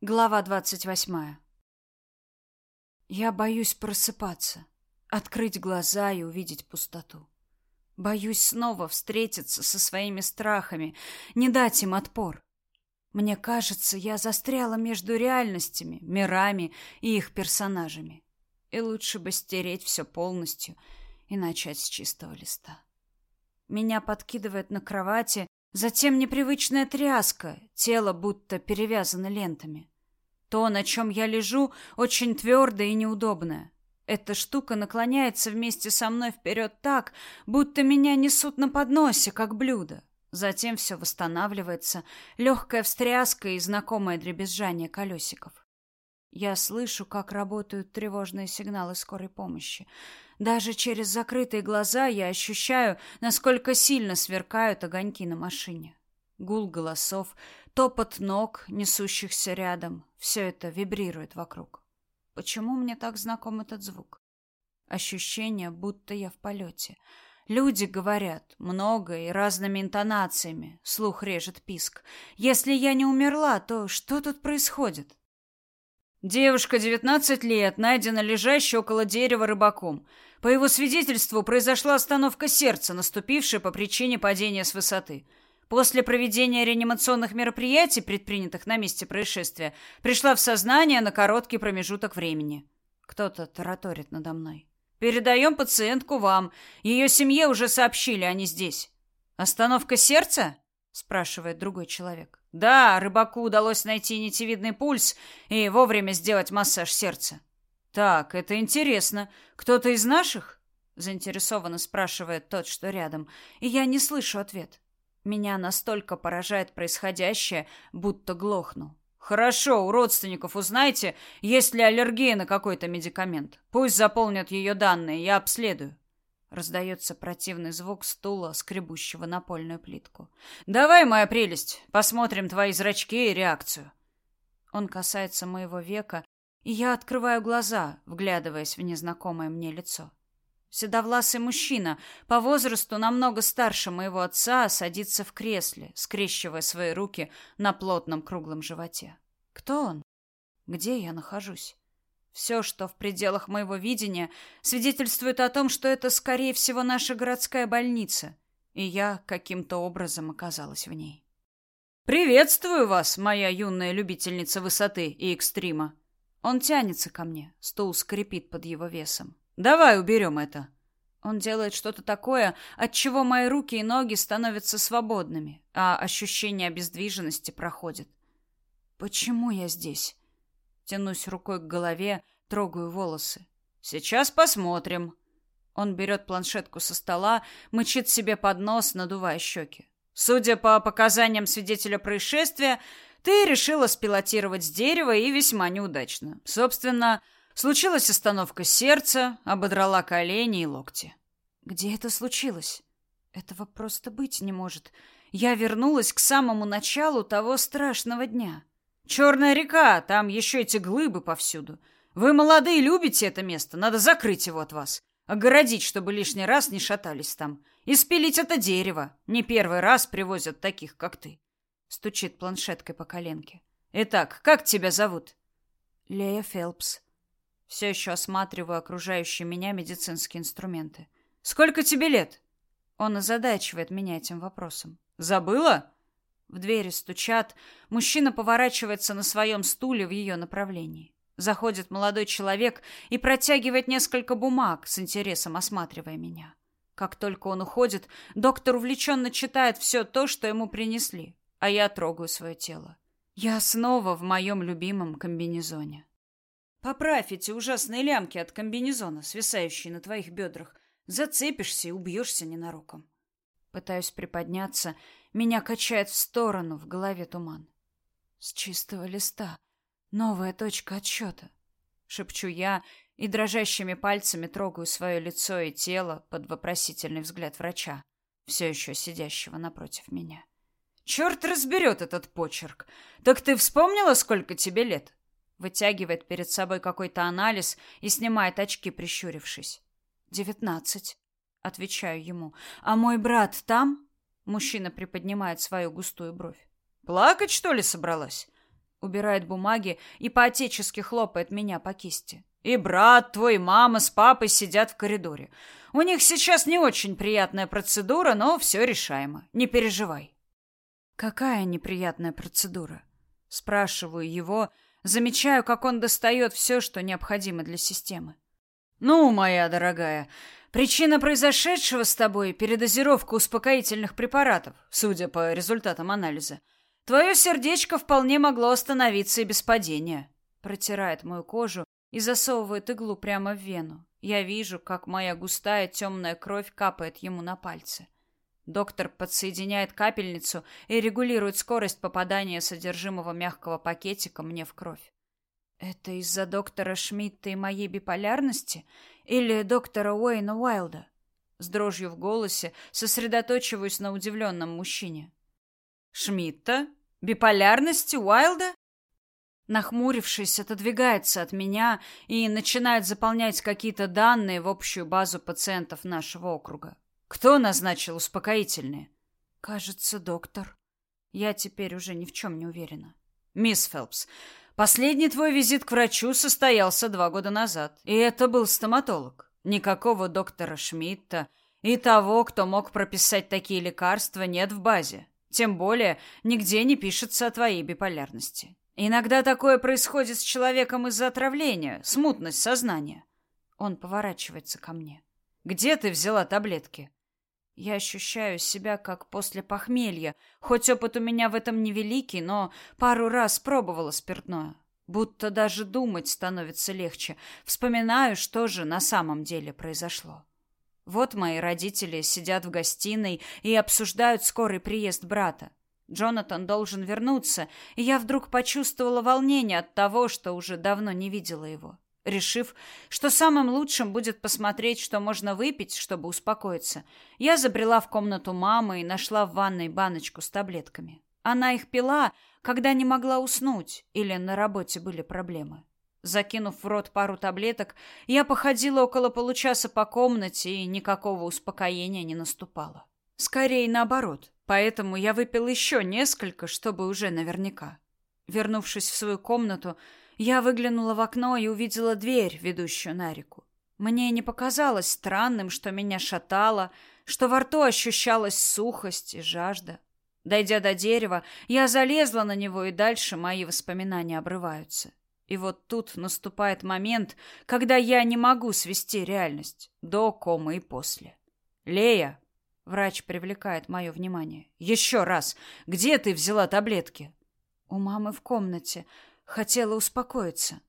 Глава двадцать восьмая. Я боюсь просыпаться, открыть глаза и увидеть пустоту. Боюсь снова встретиться со своими страхами, не дать им отпор. Мне кажется, я застряла между реальностями, мирами и их персонажами. И лучше бы стереть все полностью и начать с чистого листа. Меня подкидывает на кровати, затем непривычная тряска, тело будто перевязано лентами. То, на чем я лежу, очень твердое и неудобное. Эта штука наклоняется вместе со мной вперед так, будто меня несут на подносе, как блюдо. Затем все восстанавливается, легкая встряска и знакомое дребезжание колесиков. Я слышу, как работают тревожные сигналы скорой помощи. Даже через закрытые глаза я ощущаю, насколько сильно сверкают огоньки на машине. Гул голосов, топот ног, несущихся рядом, все это вибрирует вокруг. Почему мне так знаком этот звук? Ощущение, будто я в полете. Люди говорят много и разными интонациями. Слух режет писк. Если я не умерла, то что тут происходит? Девушка, 19 лет, найдена лежащей около дерева рыбаком. По его свидетельству, произошла остановка сердца, наступившая по причине падения с высоты. После проведения реанимационных мероприятий, предпринятых на месте происшествия, пришла в сознание на короткий промежуток времени. Кто-то тараторит надо мной. Передаем пациентку вам. Ее семье уже сообщили, они здесь. Остановка сердца? спрашивает другой человек. Да, рыбаку удалось найти нитевидный пульс и вовремя сделать массаж сердца. Так, это интересно. Кто-то из наших? заинтересованно спрашивает тот, что рядом, и я не слышу ответ. Меня настолько поражает происходящее, будто глохну. Хорошо, у родственников узнайте, есть ли аллергия на какой-то медикамент. Пусть заполнят ее данные, я обследую. Раздается противный звук стула, скребущего напольную плитку. Давай, моя прелесть, посмотрим твои зрачки и реакцию. Он касается моего века, я открываю глаза, вглядываясь в незнакомое мне лицо. Седовласый мужчина, по возрасту намного старше моего отца, садится в кресле, скрещивая свои руки на плотном круглом животе. Кто он? Где я нахожусь? Все, что в пределах моего видения, свидетельствует о том, что это, скорее всего, наша городская больница, и я каким-то образом оказалась в ней. «Приветствую вас, моя юная любительница высоты и экстрима!» Он тянется ко мне, стул скрипит под его весом. Давай уберем это. Он делает что-то такое, от чего мои руки и ноги становятся свободными, а ощущение обездвиженности проходит. Почему я здесь? Тянусь рукой к голове, трогаю волосы. Сейчас посмотрим. Он берет планшетку со стола, мычит себе под нос, надувая щеки. Судя по показаниям свидетеля происшествия, ты решила спилотировать с дерева и весьма неудачно. Собственно, Случилась остановка сердца, ободрала колени и локти. Где это случилось? Этого просто быть не может. Я вернулась к самому началу того страшного дня. Черная река, там еще эти глыбы повсюду. Вы молодые любите это место, надо закрыть его от вас. Огородить, чтобы лишний раз не шатались там. И спилить это дерево. Не первый раз привозят таких, как ты. Стучит планшеткой по коленке. Итак, как тебя зовут? Лея Фелпс. Все еще осматриваю окружающие меня медицинские инструменты. «Сколько тебе лет?» Он озадачивает меня этим вопросом. «Забыла?» В двери стучат. Мужчина поворачивается на своем стуле в ее направлении. Заходит молодой человек и протягивает несколько бумаг, с интересом осматривая меня. Как только он уходит, доктор увлеченно читает все то, что ему принесли, а я трогаю свое тело. Я снова в моем любимом комбинезоне. Поправь эти ужасные лямки от комбинезона, свисающие на твоих бедрах. Зацепишься и убьешься ненароком. Пытаюсь приподняться, меня качает в сторону, в голове туман. С чистого листа. Новая точка отсчета. Шепчу я и дрожащими пальцами трогаю свое лицо и тело под вопросительный взгляд врача, все еще сидящего напротив меня. Черт разберет этот почерк. Так ты вспомнила, сколько тебе лет? Вытягивает перед собой какой-то анализ и снимает очки, прищурившись. «Девятнадцать», — отвечаю ему. «А мой брат там?» Мужчина приподнимает свою густую бровь. «Плакать, что ли, собралась?» Убирает бумаги и поотечески хлопает меня по кисти. И брат твой, мама с папой сидят в коридоре. У них сейчас не очень приятная процедура, но все решаемо. Не переживай. Какая неприятная процедура? Спрашиваю его, замечаю, как он достает все, что необходимо для системы. Ну, моя дорогая, причина произошедшего с тобой передозировка успокоительных препаратов, судя по результатам анализа. Твое сердечко вполне могло остановиться и без падения. Протирает мою кожу и засовывает иглу прямо в вену. Я вижу, как моя густая темная кровь капает ему на пальцы. Доктор подсоединяет капельницу и регулирует скорость попадания содержимого мягкого пакетика мне в кровь. Это из-за доктора Шмидта и моей биполярности или доктора Уэйна Уайлда? С дрожью в голосе сосредоточиваюсь на удивленном мужчине. Шмидта? Биполярности Уайлда? Нахмурившись, отодвигается от меня и начинает заполнять какие-то данные в общую базу пациентов нашего округа. Кто назначил успокоительные? Кажется, доктор. Я теперь уже ни в чем не уверена. Мисс Фелпс, последний твой визит к врачу состоялся два года назад, и это был стоматолог. Никакого доктора Шмидта и того, кто мог прописать такие лекарства, нет в базе. Тем более, нигде не пишется о твоей биполярности. Иногда такое происходит с человеком из-за отравления, смутность сознания. Он поворачивается ко мне. Где ты взяла таблетки? Я ощущаю себя как после похмелья, хоть опыт у меня в этом невеликий, но пару раз пробовала спиртное. Будто даже думать становится легче. Вспоминаю, что же на самом деле произошло. Вот мои родители сидят в гостиной и обсуждают скорый приезд брата. Джонатан должен вернуться, и я вдруг почувствовала волнение от того, что уже давно не видела его. Решив, что самым лучшим будет посмотреть, что можно выпить, чтобы успокоиться, я забрела в комнату мамы и нашла в ванной баночку с таблетками. Она их пила, когда не могла уснуть или на работе были проблемы. Закинув в рот пару таблеток, я походила около получаса по комнате, и никакого успокоения не наступало. Скорее наоборот. Поэтому я выпил еще несколько, чтобы уже наверняка. Вернувшись в свою комнату, я выглянула в окно и увидела дверь, ведущую на реку. Мне не показалось странным, что меня шатало, что во рту ощущалась сухость и жажда. Дойдя до дерева, я залезла на него, и дальше мои воспоминания обрываются. И вот тут наступает момент, когда я не могу свести реальность до комы и после. Лея, Врач привлекает мое внимание. Еще раз. Где ты взяла таблетки? У мамы в комнате. Хотела успокоиться.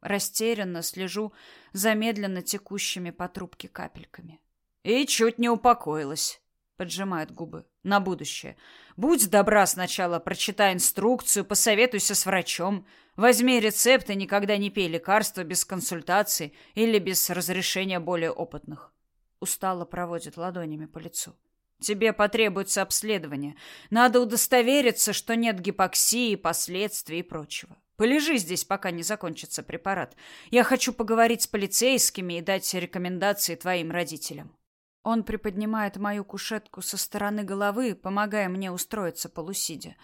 Растерянно слежу за медленно текущими по трубке капельками. И чуть не упокоилась. Поджимает губы. На будущее. Будь добра сначала, прочитай инструкцию, посоветуйся с врачом. Возьми рецепт и никогда не пей лекарства без консультации или без разрешения более опытных. Устало проводит ладонями по лицу. Тебе потребуется обследование. Надо удостовериться, что нет гипоксии, последствий и прочего. Полежи здесь, пока не закончится препарат. Я хочу поговорить с полицейскими и дать рекомендации твоим родителям. Он приподнимает мою кушетку со стороны головы, помогая мне устроиться полусидя.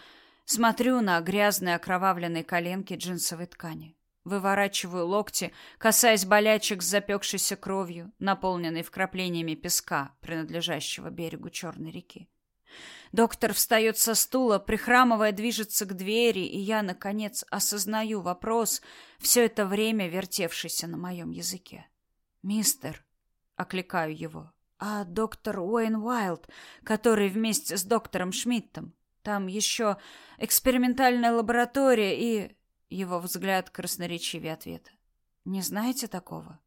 Смотрю на грязные окровавленные коленки джинсовой ткани. Выворачиваю локти, касаясь болячек с запекшейся кровью, наполненной вкраплениями песка, принадлежащего берегу Черной реки. Доктор встает со стула, прихрамывая, движется к двери, и я, наконец, осознаю вопрос, все это время вертевшийся на моем языке. «Мистер», — окликаю его, — «а доктор Уэйн Уайлд, который вместе с доктором Шмидтом? Там еще экспериментальная лаборатория и...» Его взгляд красноречивее ответа. Не знаете такого?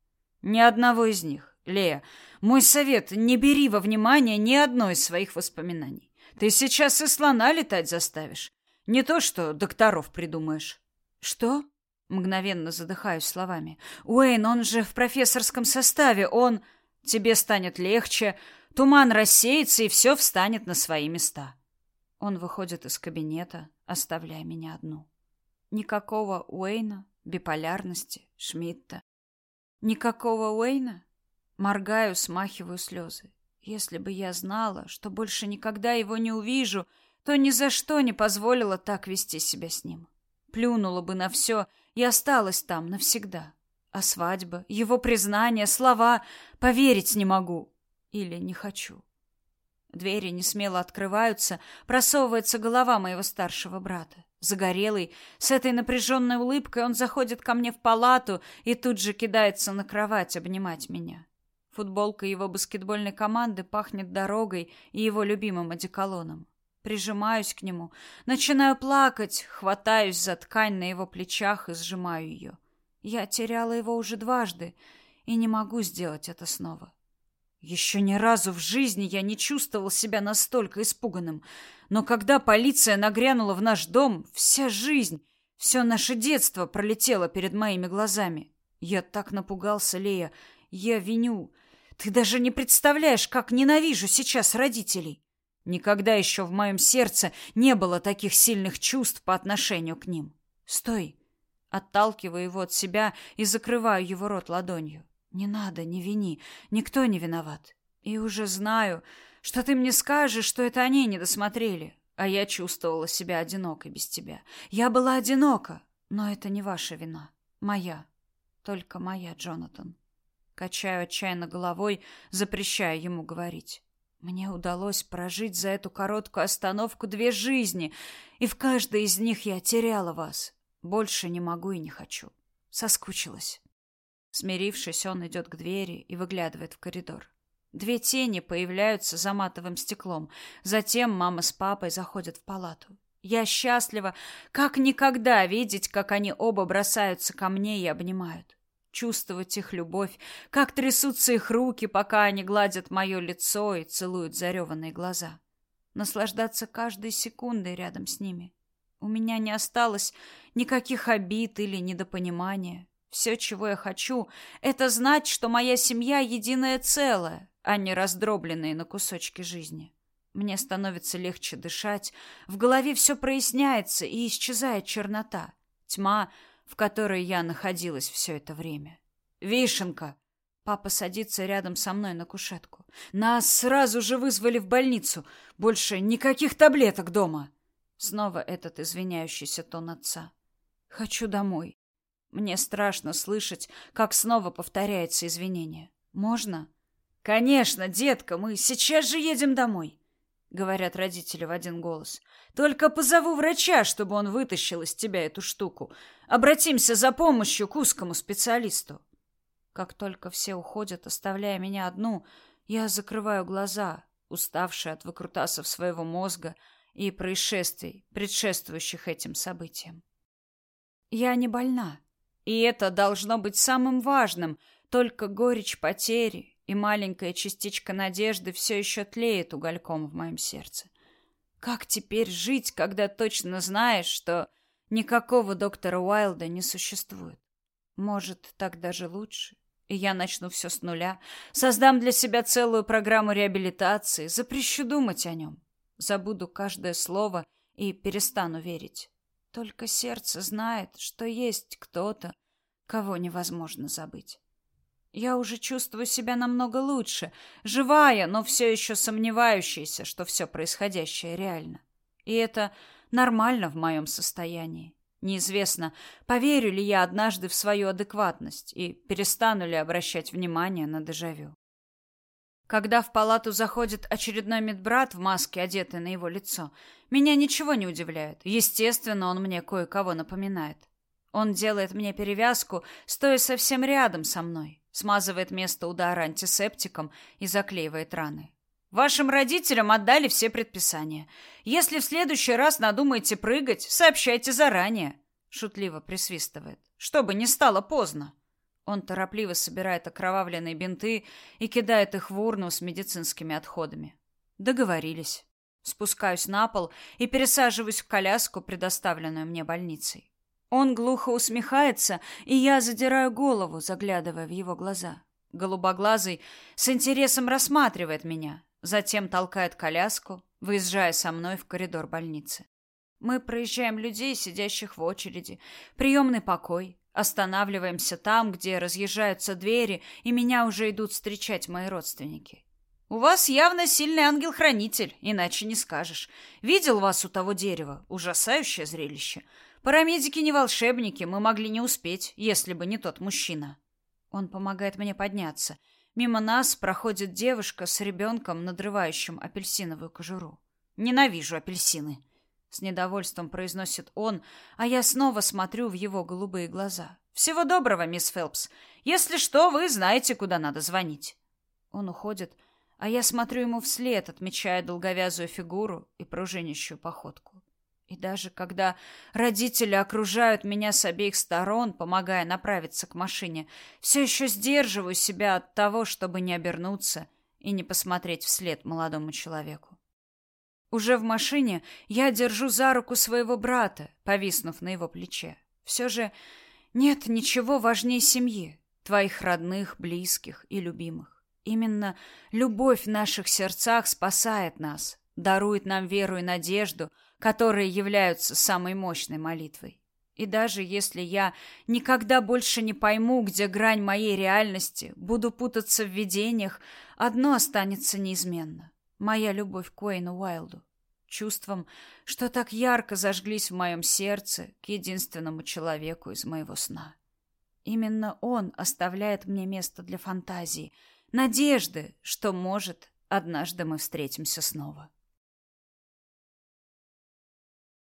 Ни одного из них. Лея, мой совет, не бери во внимание ни одно из своих воспоминаний. Ты сейчас и слона летать заставишь. Не то, что докторов придумаешь. Что? Мгновенно задыхаюсь словами. Уэйн, он же в профессорском составе, он... Тебе станет легче, туман рассеется, и все встанет на свои места. Он выходит из кабинета, оставляя меня одну. Никакого Уэйна, биполярности, Шмидта. Никакого Уэйна? Моргаю, смахиваю слезы. Если бы я знала, что больше никогда его не увижу, то ни за что не позволила так вести себя с ним. плюнула бы на все и осталась там навсегда. А свадьба, его признание, слова поверить не могу или не хочу. Двери не смело открываются, просовывается голова моего старшего брата. Загорелый, с этой напряженной улыбкой он заходит ко мне в палату и тут же кидается на кровать обнимать меня. Футболка его баскетбольной команды пахнет дорогой и его любимым одеколоном. Прижимаюсь к нему, начинаю плакать, хватаюсь за ткань на его плечах и сжимаю ее. Я теряла его уже дважды и не могу сделать это снова. Еще ни разу в жизни я не чувствовал себя настолько испуганным. Но когда полиция нагрянула в наш дом, вся жизнь, все наше детство пролетело перед моими глазами. Я так напугался, Лея. Я виню. Ты даже не представляешь, как ненавижу сейчас родителей. Никогда еще в моем сердце не было таких сильных чувств по отношению к ним. Стой. Отталкиваю его от себя и закрываю его рот ладонью. Не надо, не вини. Никто не виноват. И уже знаю, что ты мне скажешь, что это они не досмотрели. А я чувствовала себя одинокой без тебя. Я была одинока, но это не ваша вина. Моя. Только моя, Джонатан. Качаю отчаянно головой, запрещая ему говорить. Мне удалось прожить за эту короткую остановку две жизни, и в каждой из них я теряла вас. Больше не могу и не хочу. Соскучилась. Смирившись, он идет к двери и выглядывает в коридор. Две тени появляются за матовым стеклом. Затем мама с папой заходят в палату. Я счастлива, как никогда, видеть, как они оба бросаются ко мне и обнимают. Чувствовать их любовь, как трясутся их руки, пока они гладят мое лицо и целуют зареванные глаза. Наслаждаться каждой секундой рядом с ними. У меня не осталось никаких обид или недопонимания. Все, чего я хочу, это знать, что моя семья единое целое, а не раздробленные на кусочки жизни. Мне становится легче дышать, в голове все проясняется и исчезает чернота, тьма, в которой я находилась все это время. Вишенка! Папа садится рядом со мной на кушетку. Нас сразу же вызвали в больницу. Больше никаких таблеток дома. Снова этот извиняющийся тон отца. Хочу домой. Мне страшно слышать, как снова повторяется извинение. Можно? Конечно, детка, мы сейчас же едем домой, говорят родители в один голос. Только позову врача, чтобы он вытащил из тебя эту штуку. Обратимся за помощью к узкому специалисту. Как только все уходят, оставляя меня одну, я закрываю глаза, уставшие от выкрутасов своего мозга и происшествий, предшествующих этим событиям. Я не больна. И это должно быть самым важным. Только горечь потери и маленькая частичка надежды все еще тлеет угольком в моем сердце. Как теперь жить, когда точно знаешь, что никакого доктора Уайлда не существует? Может, так даже лучше? И я начну все с нуля, создам для себя целую программу реабилитации, запрещу думать о нем, забуду каждое слово и перестану верить. Только сердце знает, что есть кто-то, кого невозможно забыть. Я уже чувствую себя намного лучше, живая, но все еще сомневающаяся, что все происходящее реально. И это нормально в моем состоянии. Неизвестно, поверю ли я однажды в свою адекватность и перестану ли обращать внимание на дежавю. Когда в палату заходит очередной медбрат в маске, одетый на его лицо, меня ничего не удивляет. Естественно, он мне кое-кого напоминает. Он делает мне перевязку, стоя совсем рядом со мной, смазывает место удара антисептиком и заклеивает раны. Вашим родителям отдали все предписания. Если в следующий раз надумаете прыгать, сообщайте заранее, шутливо присвистывает, чтобы не стало поздно. Он торопливо собирает окровавленные бинты и кидает их в урну с медицинскими отходами. Договорились. Спускаюсь на пол и пересаживаюсь в коляску, предоставленную мне больницей. Он глухо усмехается, и я задираю голову, заглядывая в его глаза. Голубоглазый с интересом рассматривает меня, затем толкает коляску, выезжая со мной в коридор больницы. Мы проезжаем людей, сидящих в очереди, приемный покой, Останавливаемся там, где разъезжаются двери, и меня уже идут встречать мои родственники. У вас явно сильный ангел-хранитель, иначе не скажешь. Видел вас у того дерева? Ужасающее зрелище. Парамедики не волшебники, мы могли не успеть, если бы не тот мужчина. Он помогает мне подняться. Мимо нас проходит девушка с ребенком, надрывающим апельсиновую кожуру. Ненавижу апельсины, с недовольством произносит он, а я снова смотрю в его голубые глаза. Всего доброго, мисс Фелпс. Если что, вы знаете, куда надо звонить. Он уходит, а я смотрю ему вслед, отмечая долговязую фигуру и пружинящую походку. И даже когда родители окружают меня с обеих сторон, помогая направиться к машине, все еще сдерживаю себя от того, чтобы не обернуться и не посмотреть вслед молодому человеку. Уже в машине я держу за руку своего брата, повиснув на его плече. Все же нет ничего важнее семьи, твоих родных, близких и любимых. Именно любовь в наших сердцах спасает нас, дарует нам веру и надежду, которые являются самой мощной молитвой. И даже если я никогда больше не пойму, где грань моей реальности, буду путаться в видениях, одно останется неизменно — моя любовь к Уэйну Уайлду. Чувством, что так ярко зажглись в моем сердце к единственному человеку из моего сна. Именно он оставляет мне место для фантазии — надежды, что, может, однажды мы встретимся снова.